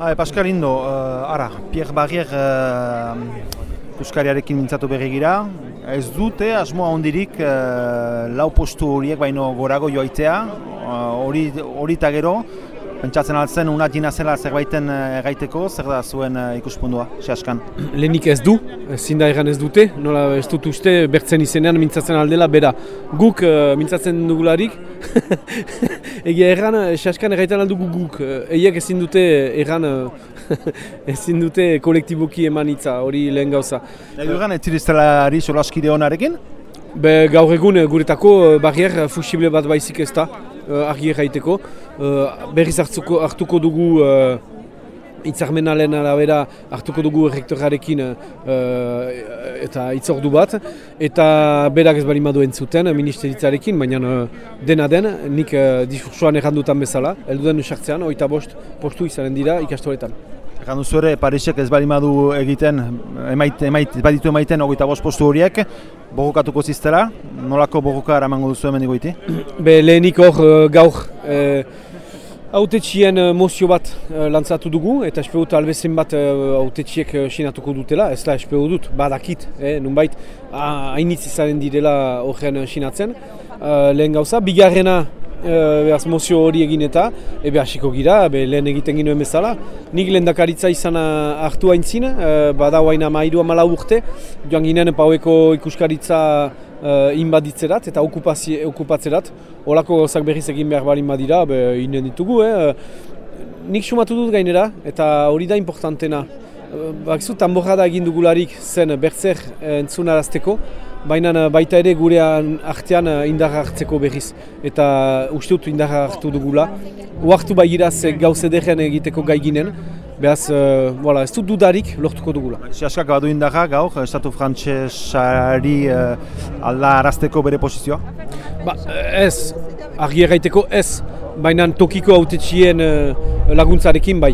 Ah, Pascal Indo, uh, ara, Pierre Barrier uh, Euskariarekin mintzatu berrigira. Ez dute asmoa hondirik uh, lau postu horiek baino gorago joaitea, hori uh, hori gero, pentsatzen altzen unat jina zela zerbaiten egaiteko, zer da zuen uh, ikuspundua, sehaskan? Lehenik ez du, zinda egan ez dute, nola ez dut uste bertzen izenean mintzatzen aldela, bera guk uh, mintzatzen dugularik, egia erran, sehaskan egaitan aldugu guk, eiek ezin dute erran, ezin dute kolektiboki eman itza, hori lehen gauza. Ego erran, ez ziriztelari solaskide honarekin? Be, gaur egun guretako barrier fusible bat baizik ez da, uh, argi erraiteko. Uh, berriz hartuko, hartuko dugu uh, itzarmenalen arabera hartuko dugu rektorarekin uh, eta itzordu bat. Eta berak ez bali madu entzuten ministeritzarekin, baina uh, dena den, nik uh, diskursoan errandutan bezala, heldu den sartzean, oita bost postu izanen dira ikastoretan. Egan duzu ere, Parisek ez bali madu egiten, emait, emait, baditu emaiten ogoita bost postu horiek, bogokatuko ziztera, nolako bogoka eramango duzu hemen digoiti? Be, lehenik hor gaur Autetxien mozio bat lantzatu dugu, eta espero dut albezen bat autetxiek sinatuko dutela, ez da espero dut, badakit, eh, nunbait, hainitz izaren direla horren sinatzen. lehen gauza, bigarrena behaz mozio hori egin eta ebe hasiko gira, be, lehen egiten ginoen bezala. Nik lehen dakaritza izan hartu haintzin, e, bada hain mairu amala urte, joan ginen paueko ikuskaritza uh, inbaditzerat eta okupatzerat. Olako gauzak berriz egin behar balin badira, be, inen ditugu. Eh? Nik sumatu dut gainera eta hori da importantena. Bakizu, tamborra da egin dugularik zen bertzer entzunarazteko, baina baita ere gure artean indarra hartzeko berriz. Eta uste dut indarra hartu dugula. Uartu bai iraz gauz ederen egiteko gai ginen, Beaz, uh, voilà, ez dut dudarik lortuko dugula. Siaskak badu indarra gaur, Estatu Frantsesari uh, alda arazteko bere posizioa? Ba, ez, argi erraiteko ez, baina tokiko autetxien uh, laguntzarekin bai.